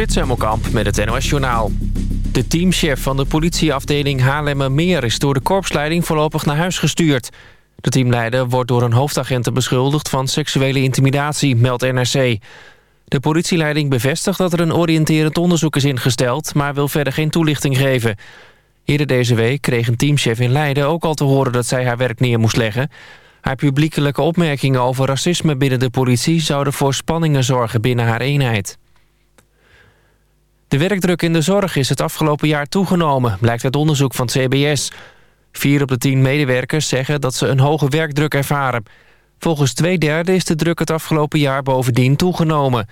Frits Hemmelkamp met het NOS Journaal. De teamchef van de politieafdeling Haarlemmermeer... is door de korpsleiding voorlopig naar huis gestuurd. De teamleider wordt door een hoofdagent beschuldigd... van seksuele intimidatie, meldt NRC. De politieleiding bevestigt dat er een oriënterend onderzoek is ingesteld... maar wil verder geen toelichting geven. Eerder deze week kreeg een teamchef in Leiden ook al te horen... dat zij haar werk neer moest leggen... Haar publiekelijke opmerkingen over racisme binnen de politie... zouden voor spanningen zorgen binnen haar eenheid. De werkdruk in de zorg is het afgelopen jaar toegenomen... blijkt uit onderzoek van het CBS. Vier op de tien medewerkers zeggen dat ze een hoge werkdruk ervaren. Volgens twee derde is de druk het afgelopen jaar bovendien toegenomen.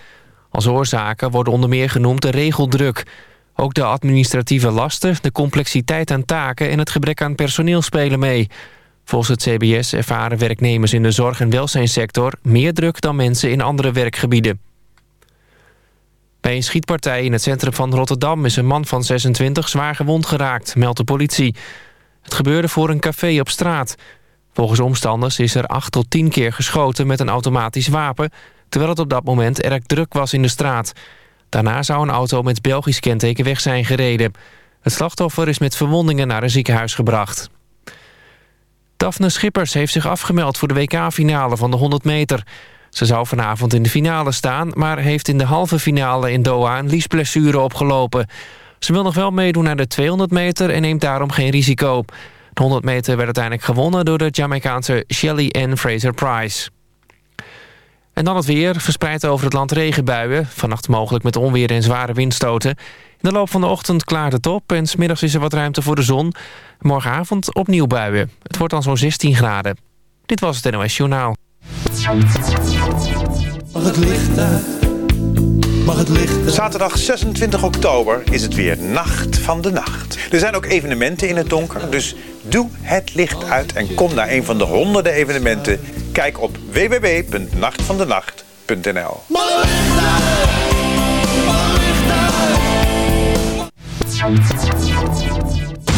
Als oorzaken worden onder meer genoemd de regeldruk... Ook de administratieve lasten, de complexiteit aan taken... en het gebrek aan personeel spelen mee... Volgens het CBS ervaren werknemers in de zorg- en welzijnssector... meer druk dan mensen in andere werkgebieden. Bij een schietpartij in het centrum van Rotterdam... is een man van 26 zwaar gewond geraakt, meldt de politie. Het gebeurde voor een café op straat. Volgens omstanders is er 8 tot 10 keer geschoten met een automatisch wapen... terwijl het op dat moment erg druk was in de straat. Daarna zou een auto met Belgisch kenteken weg zijn gereden. Het slachtoffer is met verwondingen naar een ziekenhuis gebracht. Daphne Schippers heeft zich afgemeld voor de WK-finale van de 100 meter. Ze zou vanavond in de finale staan... maar heeft in de halve finale in Doha een liesblessure opgelopen. Ze wil nog wel meedoen naar de 200 meter en neemt daarom geen risico. De 100 meter werd uiteindelijk gewonnen door de Jamaicaanse Shelly Ann Fraser-Price. En dan het weer, verspreid over het land regenbuien. Vannacht mogelijk met onweer en zware windstoten. In de loop van de ochtend klaart het op en smiddags is er wat ruimte voor de zon. Morgenavond opnieuw buien. Het wordt dan zo'n 16 graden. Dit was het NOS Journaal. Mag het licht uit? Mag het licht Zaterdag 26 oktober is het weer Nacht van de Nacht. Er zijn ook evenementen in het donker, dus doe het licht uit... en kom naar een van de honderden evenementen. Kijk op www.nachtvandenacht.nl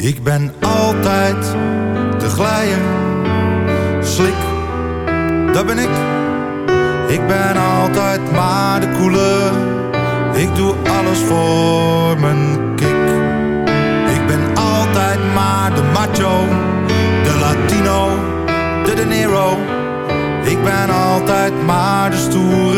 Ik ben altijd de glijer, slik, dat ben ik. Ik ben altijd maar de koele, ik doe alles voor mijn kick. Ik ben altijd maar de macho, de latino, de de nero. Ik ben altijd maar de stoere,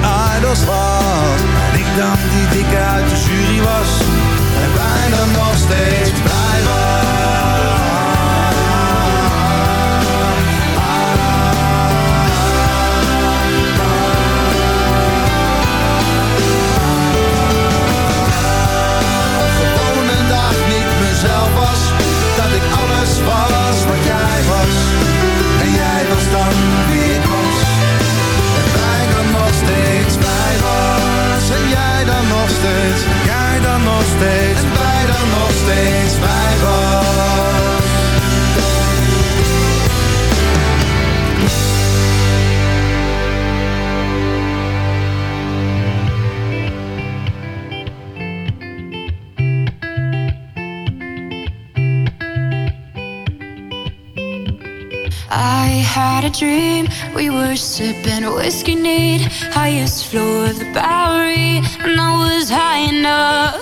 uit Idols was En ik dan die dikke uit de jury was. En bijna nog steeds steeds bij was. I had a dream. We were sipping whiskey neat. Highest floor of the Bowery. And I was high enough.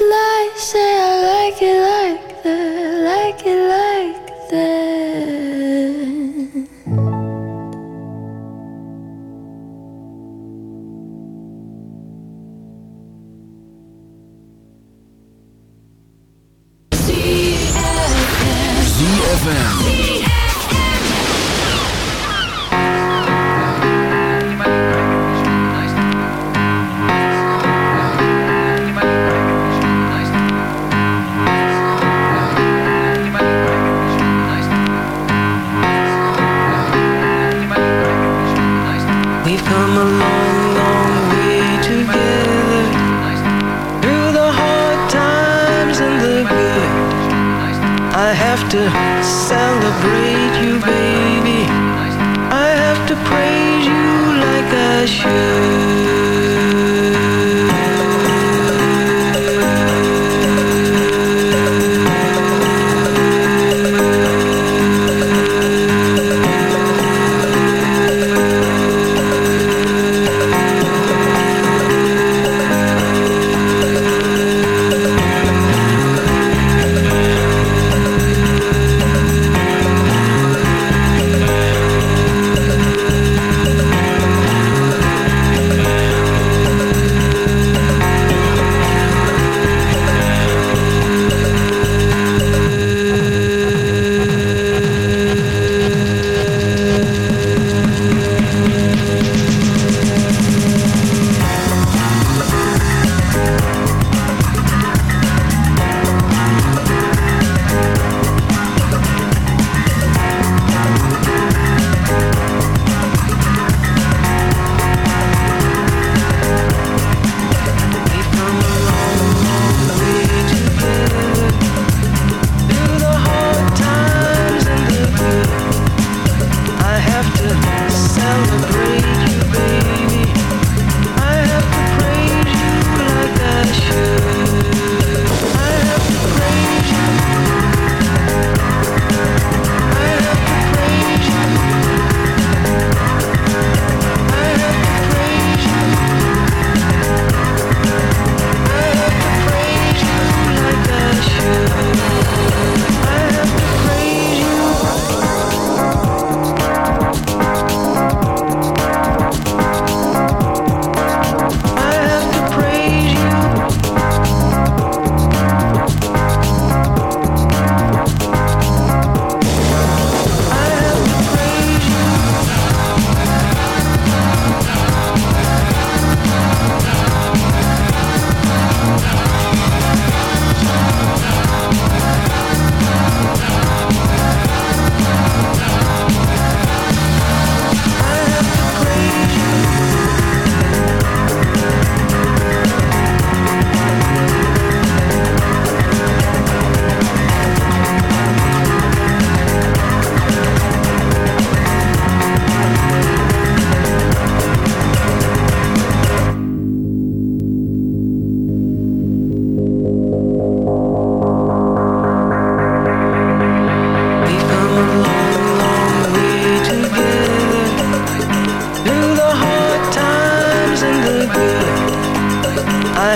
I lie, say I like it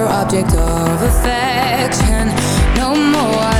Your object of affection. No more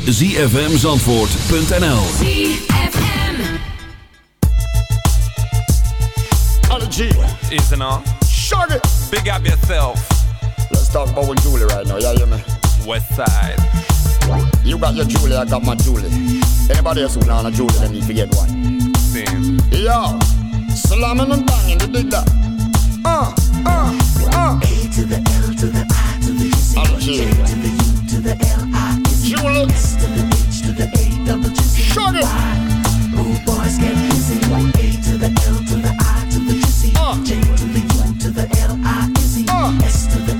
www.zfmzandvoort.nl G. Is and all. Shut it. Big up yourself. Let's talk about with Julie right now. Yeah, you me? West side. You got your Julie, I got my Julie. Anybody else who know a Julie, let me forget one. Same. Yo, slamming and banging, you dig that? Uh, uh, uh. A to the L to the I to the C. J to the U to the L I C. Shut it. Rude boys to the L to the I to the G C. J to the U to the L I. S to the H to uh. the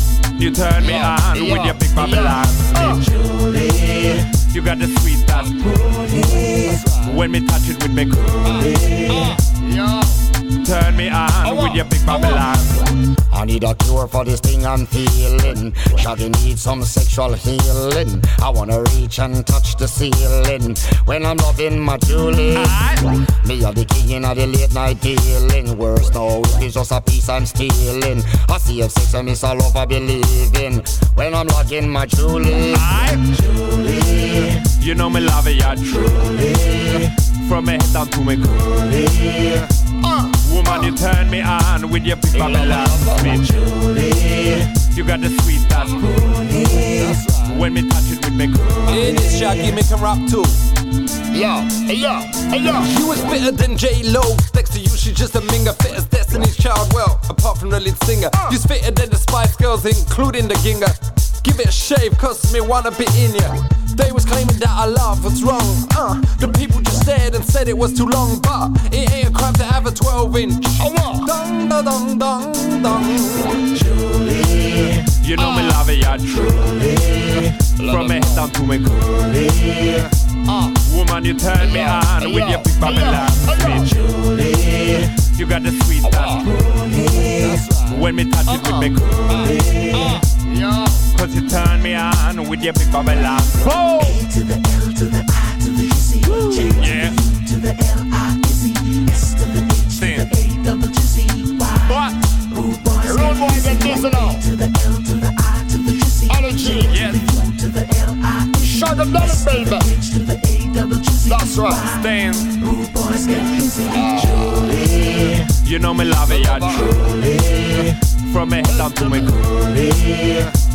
You turn me on with your big Babylon. Julie. You got the sweet as. When me touch it with me coolie. uh. Turn me on with your big Babylon. I need a cure for this thing I'm feeling. Shaggy needs some sexual healing. I wanna reach and touch the ceiling when I'm loving my Julie. Aye. Me are the king of the late night dealing. Worse no, it's just a piece I'm stealing. I see if sex and miss all over believing when I'm loving my Julie. Aye. Julie. You know me love it, yeah, truly. From me head down to me coolie. Uh, Woman, you turn me on with your big Babylon speech. Julie. You got the sweet as coolie. When me touch it with me coolie. In this Shaggy make him rap too. yo, hey yo, hey yo. You was fitter than J Lo. Next to you, she's just a minger. Fit as Destiny's Child. Well, apart from the lead singer, you's fitter than the Spice Girls, including the Ginger. Give it a shave, cause me wanna be in ya. They was claiming that I love what's wrong. Uh, the people just stared and said it was too long, but it ain't a crime to have a 12 inch. Oh, what? Dong, da, dong, dong, dong. Julie. You know me love it, yeah, truly. From me head down to me coolie. Uh, Woman, you turn me on with your big Babylon speech. Julie. You got the sweet as coolie. When me touch it with me coolie. uh, yo. Cause you turn me on with your big Babylon. Oh! A to the L to the I to the G C. J to the Yeah. U to the L I is E. S to the H to the A double G C. Y. What? Rude boys Rude get get busy. busy. A to the L to the I to the G C. Energy. Yes. U to the L I is E. Shut them down, S to baby. the H to the A double G. That's right. Stand. Rude boys get busy. You know me love it, yeah, truly. From me head down to me coolie.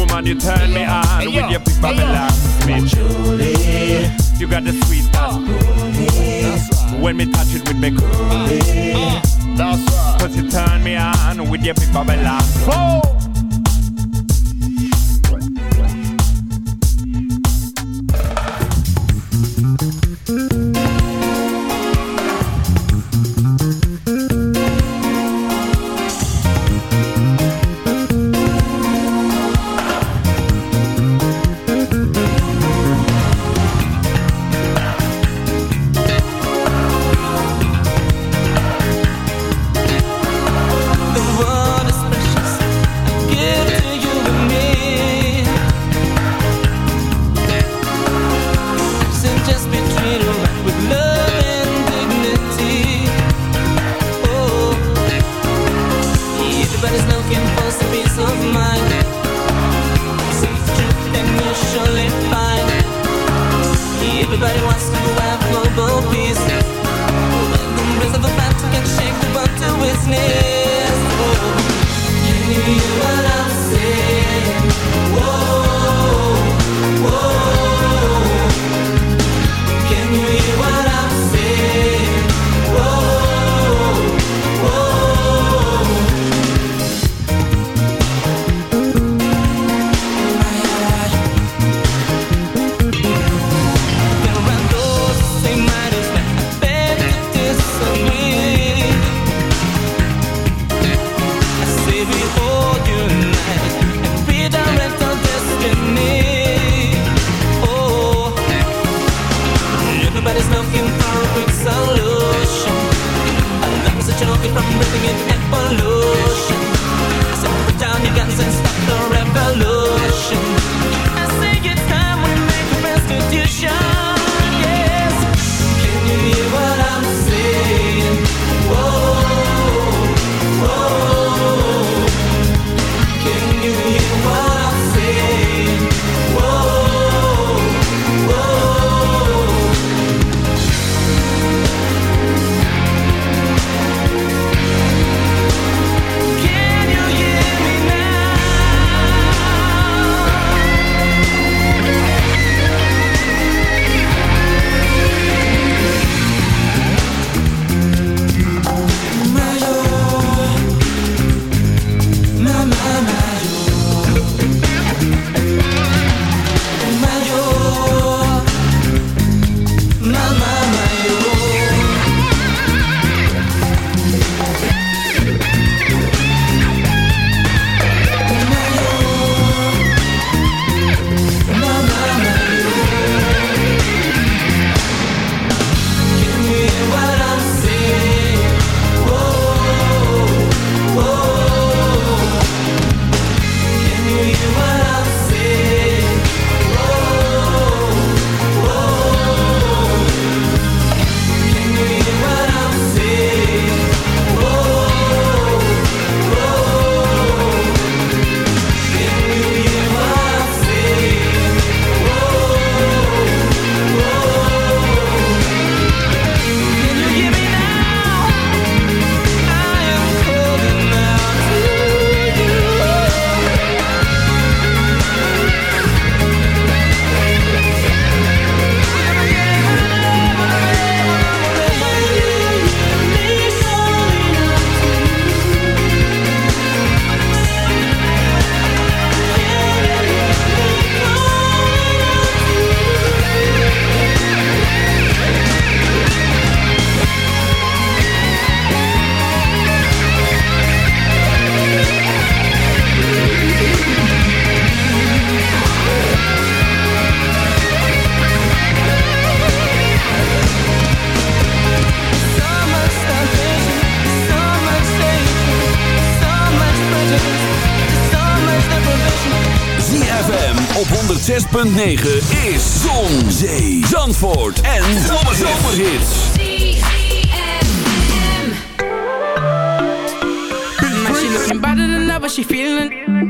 Uh, Woman, you turn me on Hey, with yo. your big Hey. Babylon speech. Julie. You got the sweet that's right. When me touch it with me coolie. Uh, that's right. Cause you turn me on with your big Babylon. Oh! Op 106.9 is Zon, Zee, Zandvoort en Zomerhits. She looking better than ever, she feeling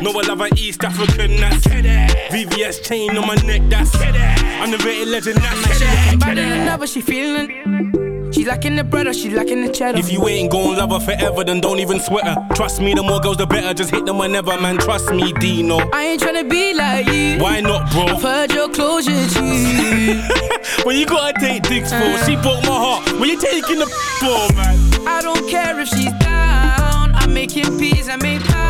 No, I love an East African, that's VVS chain on my neck, that's I'm the rated legend, that's She looking better than ever, she feeling she lacking the bread or she lacking the cheddar. If you ain't gon' love her forever, then don't even sweat her. Trust me, the more girls, the better. Just hit them whenever, man. Trust me, Deno. I ain't tryna be like you. Why not, bro? I've heard your closure, G. when you gotta take dicks for, uh, she broke my heart. When you taking the for, man? I don't care if she's down. I'm making peas, I make pounds.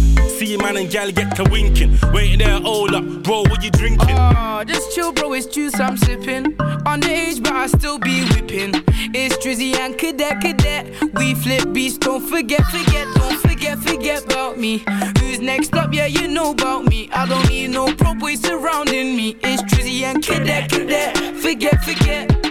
See man and gal get to winking. Waiting there, hold up, bro, what you drinking? Oh, just chill, bro, it's juice I'm sipping. Underage, but I still be whipping. It's Drizzy and Cadet, Cadet. We flip beats, don't forget, forget, don't forget, forget about me. Who's next up? Yeah, you know about me. I don't need no pro boys surrounding me. It's Drizzy and Cadet, Cadet. Forget, forget.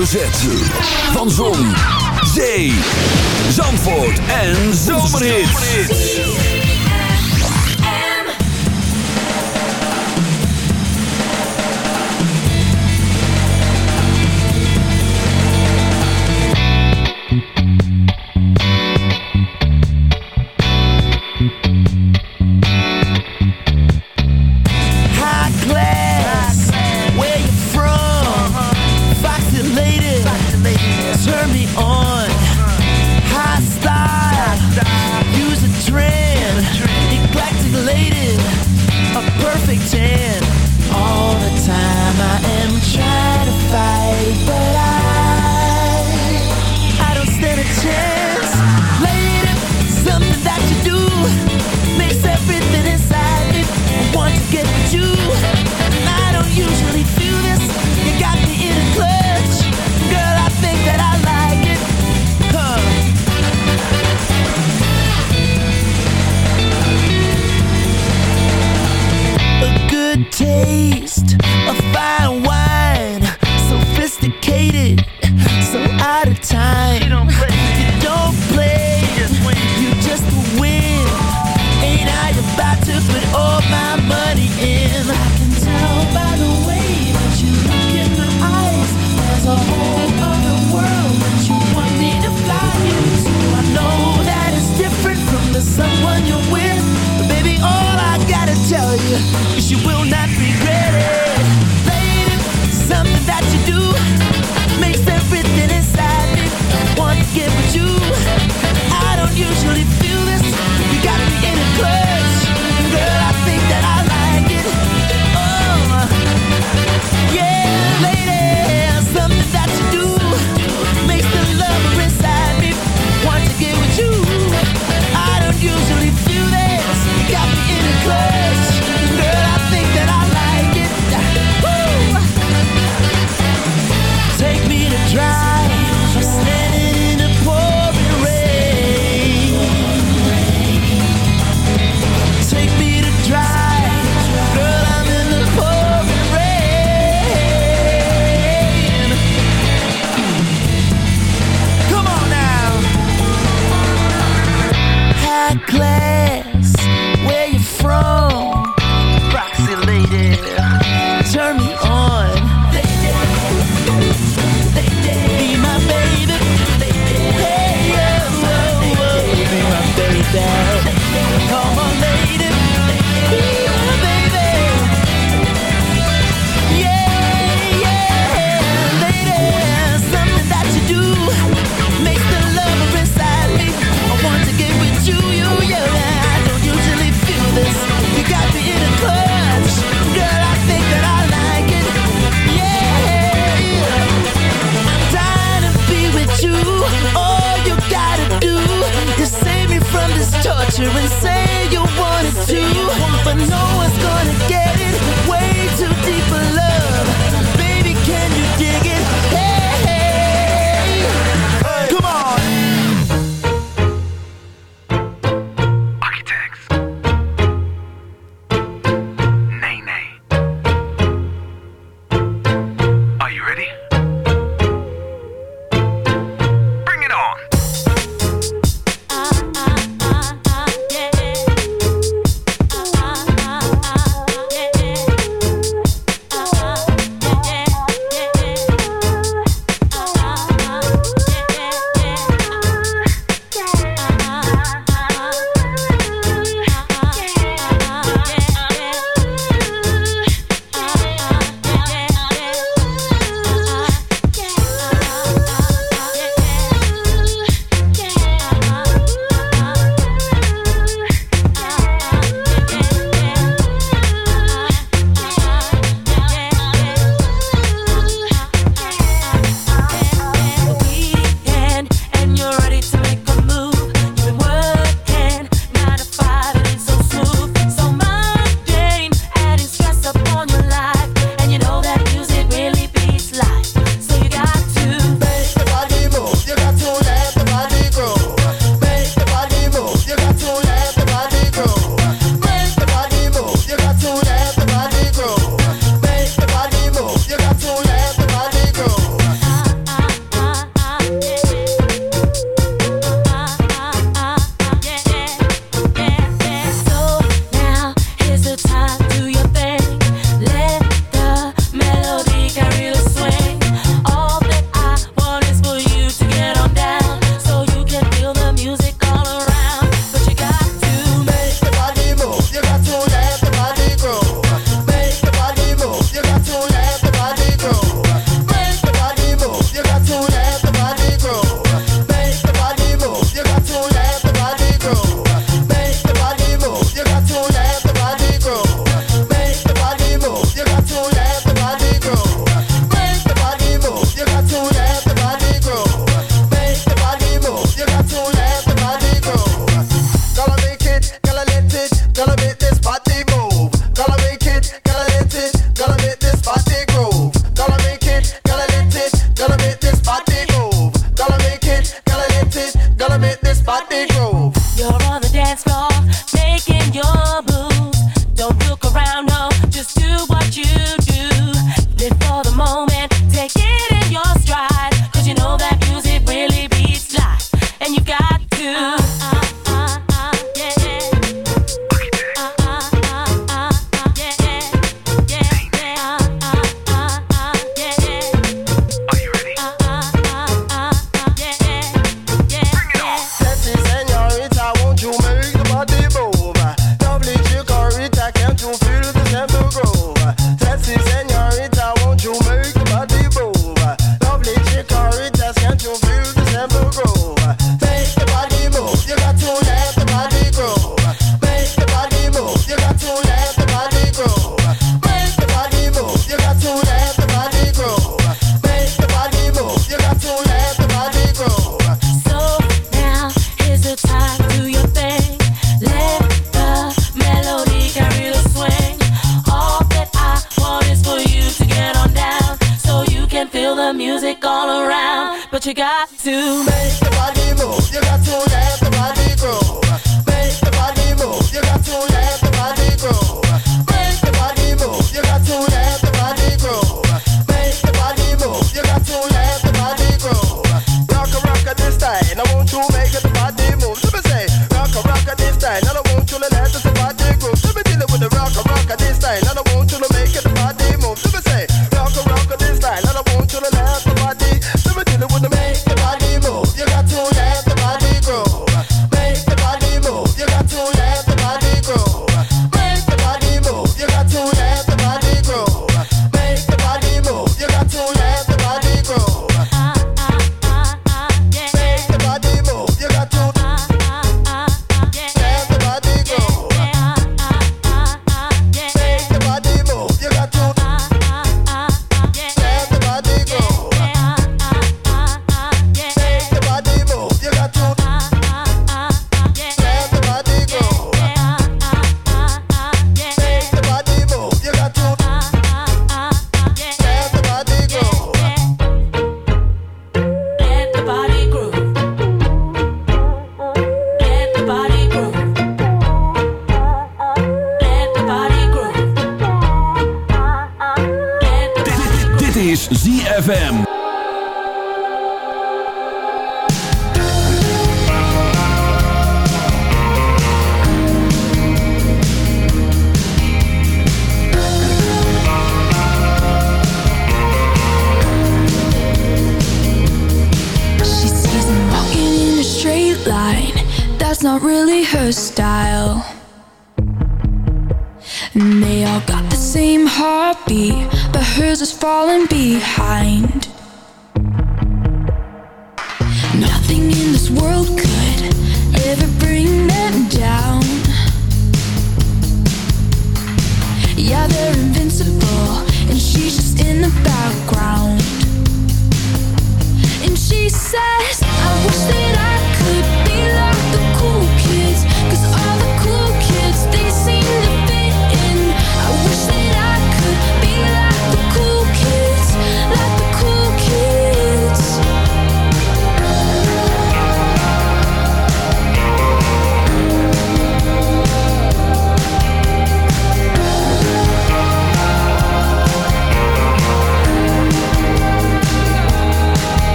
hoofdletter Z.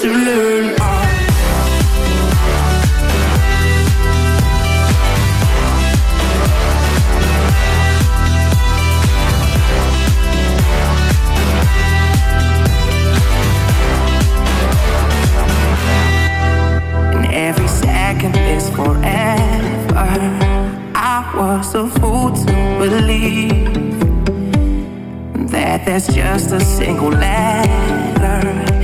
to learn. And every second is forever. I was a fool to believe that there's just a single letter